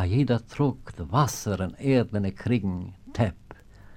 a jeder trug de Wasser en Erdene kriegen,